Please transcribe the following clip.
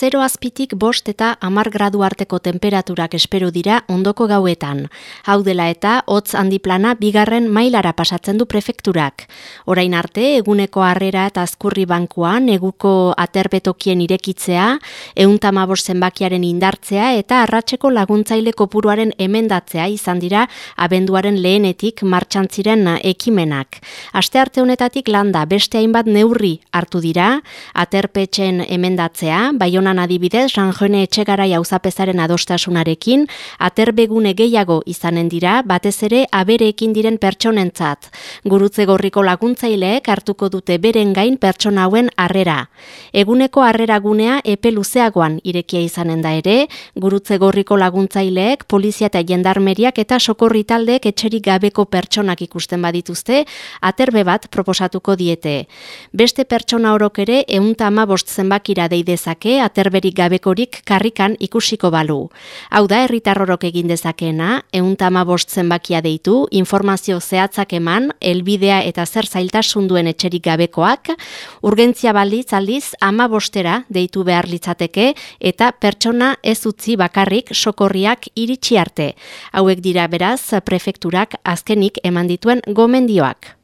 Zero azpitik bost eta amar gradu arteko temperaturak espero dira ondoko gauetan. Hau dela eta hotz handi plana bigarren mailara pasatzen du prefekturak. Orain arte eguneko harrera eta azkurri bankuan eguko aterbetokien irekitzea, euntama zenbakiaren indartzea eta arratseko laguntzaile kopuruaren emendatzea izan dira abenduaren lehenetik martxan ziren ekimenak. Aste arte honetatik landa beste hainbat neurri hartu dira, aterpetxen emendatzea, bai Baionan adibidez, Ranjone etxegarai auzapezaren adostasunarekin, aterbegune gehiago izanen dira, batez ere abereekin diren pertsonentzat. Gurutze gorriko laguntzaileek hartuko dute beren gain pertsona hauen harrera. Eguneko harrera gunea epe luzeagoan irekia izanen da ere, gurutze gorriko laguntzaileek, polizia eta jendarmeriak eta sokorri taldeek etxerik gabeko pertsonak ikusten badituzte, aterbe bat proposatuko diete. Beste pertsona orok ere, eunta ama bost zenbakira deidezake, aterberik gabekorik karrikan ikusiko balu. Hau da, herritarrorok egin dezakeena, euntama bost zenbakia deitu, informazio zehatzak eman, elbidea eta zer zailtasun duen etxerik gabekoak, urgentzia balditz aldiz ama bostera deitu behar litzateke eta pertsona ez utzi bakarrik sokorriak iritsi arte. Hauek dira beraz prefekturak azkenik eman dituen gomendioak.